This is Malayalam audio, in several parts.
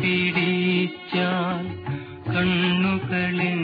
पिडित्या कण्णुकलिन्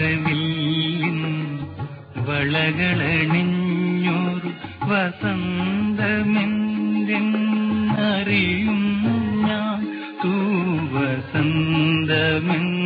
നിറവിൽ വളകളണിഞ്ഞൊരു വസന്തമെന്തിൻ ഞാൻ തൂ വസന്തമെന്ന്